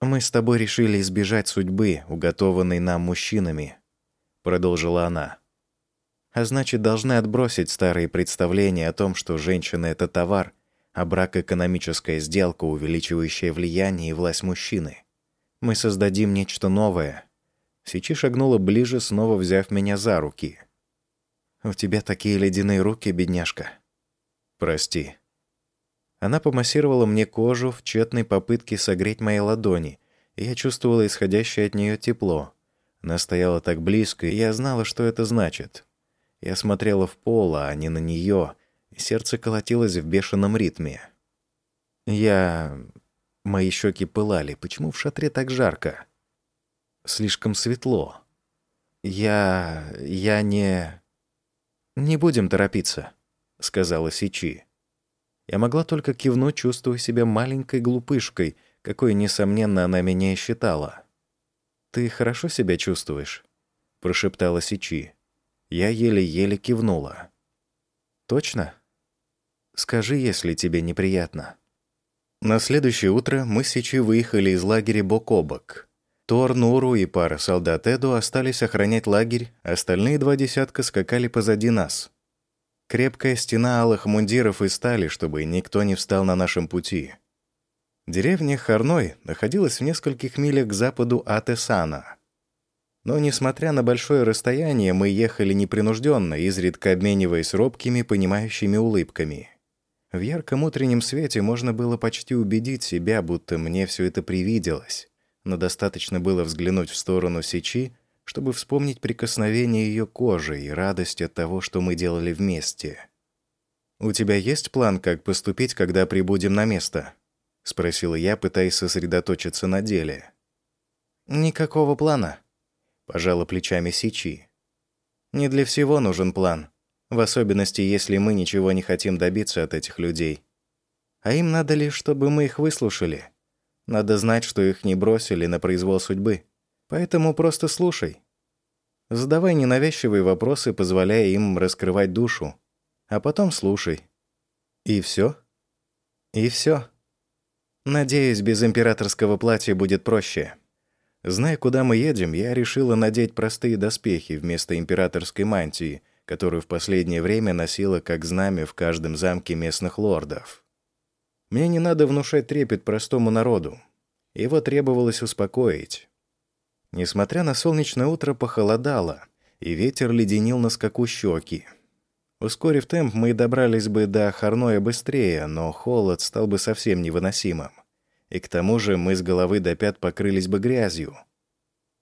«Мы с тобой решили избежать судьбы, уготованной нам мужчинами», — продолжила она. «А значит, должны отбросить старые представления о том, что женщина — это товар, а брак — экономическая сделка, увеличивающая влияние и власть мужчины. Мы создадим нечто новое. Сичи шагнула ближе, снова взяв меня за руки. «У тебя такие ледяные руки, бедняжка». «Прости». Она помассировала мне кожу в тщетной попытке согреть мои ладони, и я чувствовала исходящее от нее тепло. Она стояла так близко, и я знала, что это значит. Я смотрела в пол, а не на нее, Сердце колотилось в бешеном ритме. Я... Мои щеки пылали. Почему в шатре так жарко? Слишком светло. Я... Я не... «Не будем торопиться», — сказала Сичи. Я могла только кивнуть, чувствуя себя маленькой глупышкой, какой, несомненно, она меня и считала. «Ты хорошо себя чувствуешь?» — прошептала Сичи. Я еле-еле кивнула. «Точно?» Скажи, если тебе неприятно». На следующее утро мы с Сичи выехали из лагеря бок о бок. Тор, Нуру и пара солдат Эду остались охранять лагерь, остальные два десятка скакали позади нас. Крепкая стена алых мундиров и стали, чтобы никто не встал на нашем пути. Деревня Харной находилась в нескольких милях к западу от Эсана. Но, несмотря на большое расстояние, мы ехали непринужденно, изредка обмениваясь робкими, понимающими улыбками. В ярком утреннем свете можно было почти убедить себя, будто мне все это привиделось, но достаточно было взглянуть в сторону Сечи, чтобы вспомнить прикосновение ее кожи и радость от того, что мы делали вместе. «У тебя есть план, как поступить, когда прибудем на место?» — спросила я, пытаясь сосредоточиться на деле. «Никакого плана», — пожала плечами Сичи. «Не для всего нужен план. В особенности, если мы ничего не хотим добиться от этих людей. А им надо лишь, чтобы мы их выслушали. Надо знать, что их не бросили на произвол судьбы. Поэтому просто слушай. Задавай ненавязчивые вопросы, позволяя им раскрывать душу. А потом слушай. И все? И все. Надеюсь, без императорского платья будет проще. Зная, куда мы едем, я решила надеть простые доспехи вместо императорской мантии, которую в последнее время носила как знамя в каждом замке местных лордов. Мне не надо внушать трепет простому народу. Его требовалось успокоить. Несмотря на солнечное утро, похолодало, и ветер леденил на скаку щеки. Ускорив темп, мы добрались бы до Харноя быстрее, но холод стал бы совсем невыносимым. И к тому же мы с головы до пят покрылись бы грязью.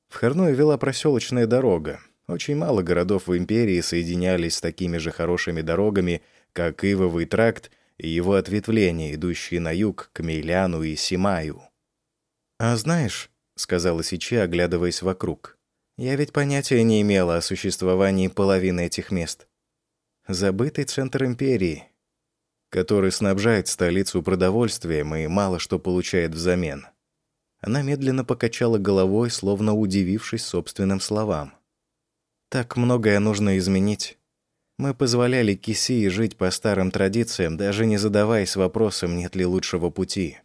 В Харное вела проселочная дорога, очень мало городов в империи соединялись с такими же хорошими дорогами, как Ивовый тракт и его ответвления, идущие на юг к Мейляну и Симаю. «А знаешь», — сказала Сичи, оглядываясь вокруг, «я ведь понятия не имела о существовании половины этих мест. Забытый центр империи, который снабжает столицу продовольствием и мало что получает взамен». Она медленно покачала головой, словно удивившись собственным словам. Так многое нужно изменить. Мы позволяли Кисии жить по старым традициям, даже не задаваясь вопросом, нет ли лучшего пути.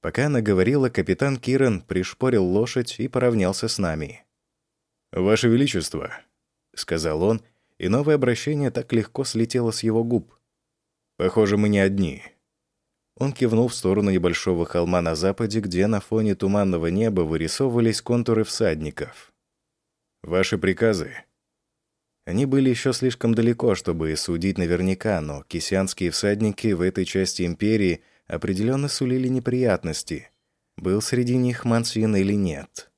Пока она говорила, капитан Киран пришпорил лошадь и поравнялся с нами. «Ваше Величество», — сказал он, и новое обращение так легко слетело с его губ. «Похоже, мы не одни». Он кивнул в сторону небольшого холма на западе, где на фоне туманного неба вырисовывались контуры всадников. Ваши приказы. Они были еще слишком далеко, чтобы судить наверняка, но кисянские всадники в этой части империи определенно сулили неприятности. Был среди них Мансин или нет.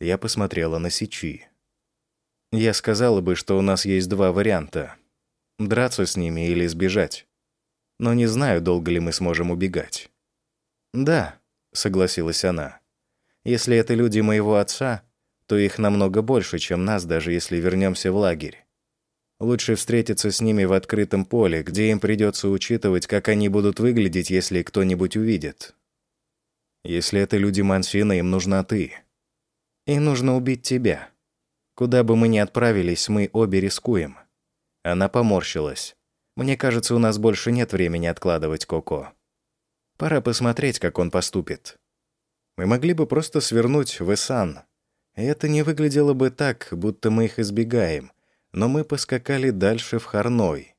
Я посмотрела на Сичи. Я сказала бы, что у нас есть два варианта. Драться с ними или сбежать. Но не знаю, долго ли мы сможем убегать. «Да», — согласилась она. «Если это люди моего отца, то их намного больше, чем нас, даже если вернемся в лагерь. Лучше встретиться с ними в открытом поле, где им придется учитывать, как они будут выглядеть, если кто-нибудь увидит. Если это люди Мансина, им нужна ты. И нужно убить тебя. Куда бы мы ни отправились, мы обе рискуем». Она поморщилась. «Мне кажется, у нас больше нет времени откладывать Коко. Пора посмотреть, как он поступит. Мы могли бы просто свернуть в Эсан, это не выглядело бы так, будто мы их избегаем, но мы поскакали дальше в Харной.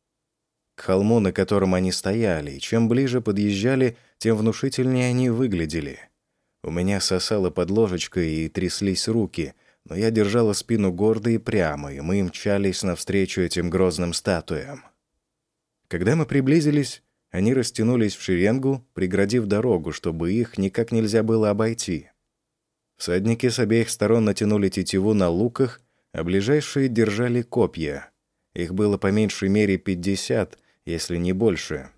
К холму, на котором они стояли, и чем ближе подъезжали, тем внушительнее они выглядели. У меня сосало под ложечкой и тряслись руки, но я держала спину гордо и прямо, и мы мчались навстречу этим грозным статуям. Когда мы приблизились, они растянулись в шеренгу, преградив дорогу, чтобы их никак нельзя было обойти. Всадники с обеих сторон натянули тетиву на луках, а ближайшие держали копья. Их было по меньшей мере 50, если не больше.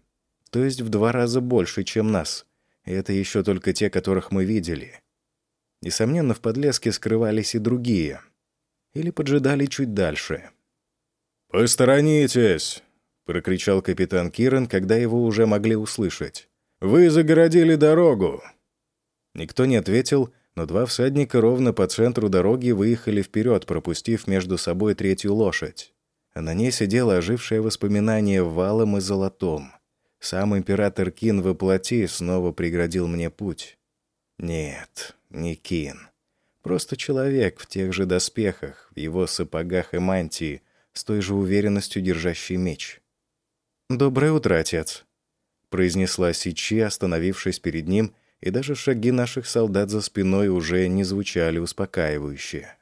То есть в два раза больше, чем нас. И это еще только те, которых мы видели. Несомненно, в подлеске скрывались и другие. Или поджидали чуть дальше. «Посторонитесь!» — прокричал капитан Киран, когда его уже могли услышать. «Вы загородили дорогу!» Никто не ответил, но два всадника ровно по центру дороги выехали вперед, пропустив между собой третью лошадь. На ней сидело ожившее воспоминание валом и золотом. Сам император Кин воплоти снова преградил мне путь. Нет, не Кин. Просто человек в тех же доспехах, в его сапогах и мантии, с той же уверенностью держащий меч. «Доброе утро, отец», — произнесла Сичи, остановившись перед ним и даже шаги наших солдат за спиной уже не звучали успокаивающе.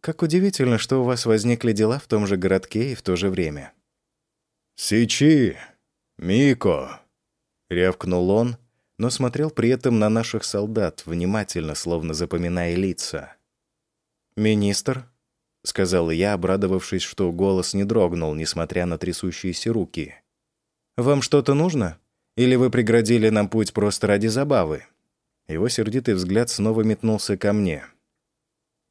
«Как удивительно, что у вас возникли дела в том же городке и в то же время». «Сичи! Мико!» — рявкнул он, но смотрел при этом на наших солдат, внимательно, словно запоминая лица. «Министр?» — сказал я, обрадовавшись, что голос не дрогнул, несмотря на трясущиеся руки. «Вам что-то нужно?» Или вы преградили нам путь просто ради забавы?» Его сердитый взгляд снова метнулся ко мне.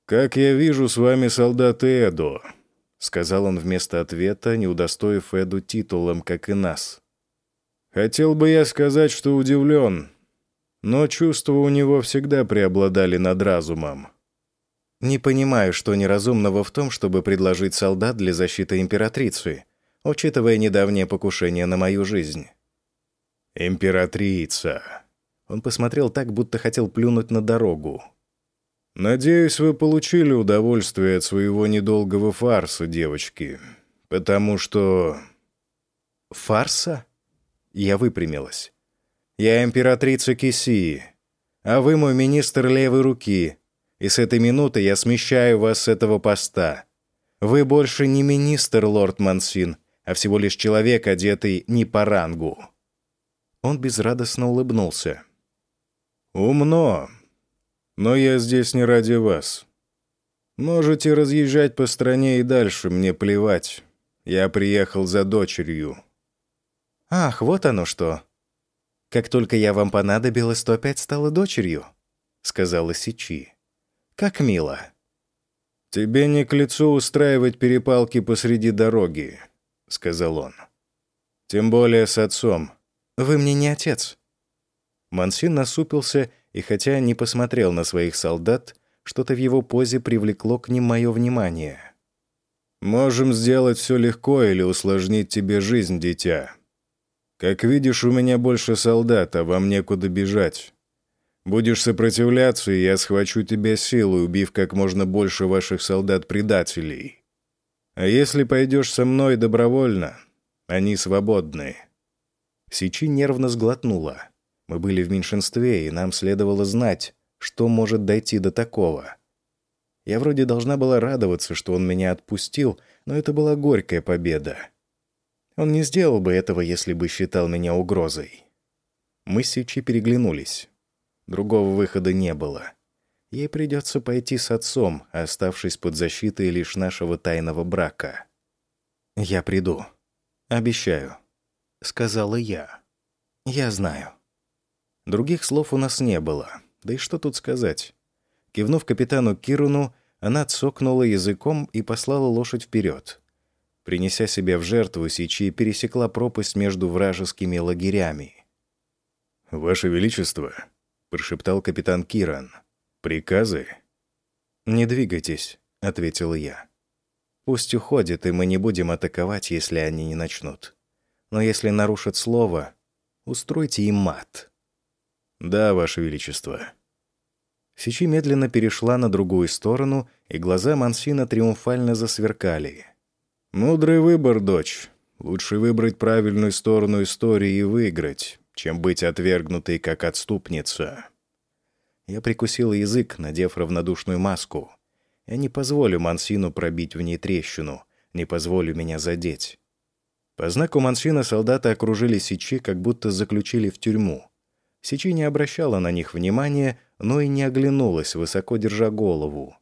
«Как я вижу, с вами солдаты Эдо», — сказал он вместо ответа, не удостоив Эду титулом, как и нас. «Хотел бы я сказать, что удивлен, но чувства у него всегда преобладали над разумом». «Не понимаю, что неразумного в том, чтобы предложить солдат для защиты императрицы, учитывая недавнее покушение на мою жизнь». «Императрица». Он посмотрел так, будто хотел плюнуть на дорогу. «Надеюсь, вы получили удовольствие от своего недолгого фарса, девочки. Потому что...» «Фарса?» Я выпрямилась. «Я императрица Кисии, а вы мой министр левой руки, и с этой минуты я смещаю вас с этого поста. Вы больше не министр, лорд Мансин, а всего лишь человек, одетый не по рангу». Он безрадостно улыбнулся. «Умно. Но я здесь не ради вас. Можете разъезжать по стране и дальше, мне плевать. Я приехал за дочерью». «Ах, вот оно что. Как только я вам понадобилась, то опять стала дочерью», — сказала Сичи. «Как мило». «Тебе не к лицу устраивать перепалки посреди дороги», — сказал он. «Тем более с отцом. Вы мне не отец». Мансин насупился, и хотя не посмотрел на своих солдат, что-то в его позе привлекло к ним мое внимание. «Можем сделать все легко или усложнить тебе жизнь, дитя. Как видишь, у меня больше солдат, а вам некуда бежать. Будешь сопротивляться, и я схвачу тебя силой, убив как можно больше ваших солдат-предателей. А если пойдешь со мной добровольно, они свободны». Сичи нервно сглотнула. Мы были в меньшинстве, и нам следовало знать, что может дойти до такого. Я вроде должна была радоваться, что он меня отпустил, но это была горькая победа. Он не сделал бы этого, если бы считал меня угрозой. Мы с Сичи переглянулись. Другого выхода не было. Ей придется пойти с отцом, оставшись под защитой лишь нашего тайного брака. «Я приду. Обещаю», — сказала я. «Я знаю». Других слов у нас не было. Да и что тут сказать? Кивнув капитану Кируну, она цокнула языком и послала лошадь вперед. Принеся себя в жертву, Сичи пересекла пропасть между вражескими лагерями. «Ваше Величество», — прошептал капитан Киран, — «приказы?» «Не двигайтесь», — ответил я. «Пусть уходят, и мы не будем атаковать, если они не начнут. Но если нарушат слово, устройте им мат». «Да, Ваше Величество». Сичи медленно перешла на другую сторону, и глаза Мансина триумфально засверкали. «Мудрый выбор, дочь. Лучше выбрать правильную сторону истории и выиграть, чем быть отвергнутой как отступница». Я прикусил язык, надев равнодушную маску. Я не позволю Мансину пробить в ней трещину, не позволю меня задеть. По знаку Мансина солдаты окружили Сичи, как будто заключили в тюрьму. Сичи не обращала на них внимания, но и не оглянулась, высоко держа голову.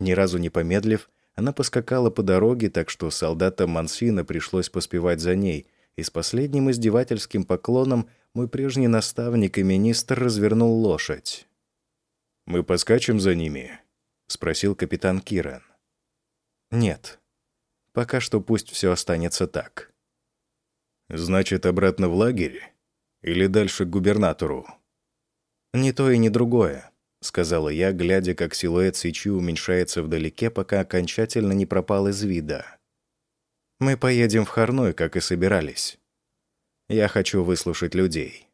Ни разу не помедлив, она поскакала по дороге, так что солдатам Мансина пришлось поспевать за ней, и с последним издевательским поклоном мой прежний наставник и министр развернул лошадь. «Мы поскачем за ними?» — спросил капитан Киран. «Нет. Пока что пусть все останется так». «Значит, обратно в лагерь?» Или дальше к губернатору?» «Ни то и ни другое», — сказала я, глядя, как силуэт свечи уменьшается вдалеке, пока окончательно не пропал из вида. «Мы поедем в Харной, как и собирались. Я хочу выслушать людей».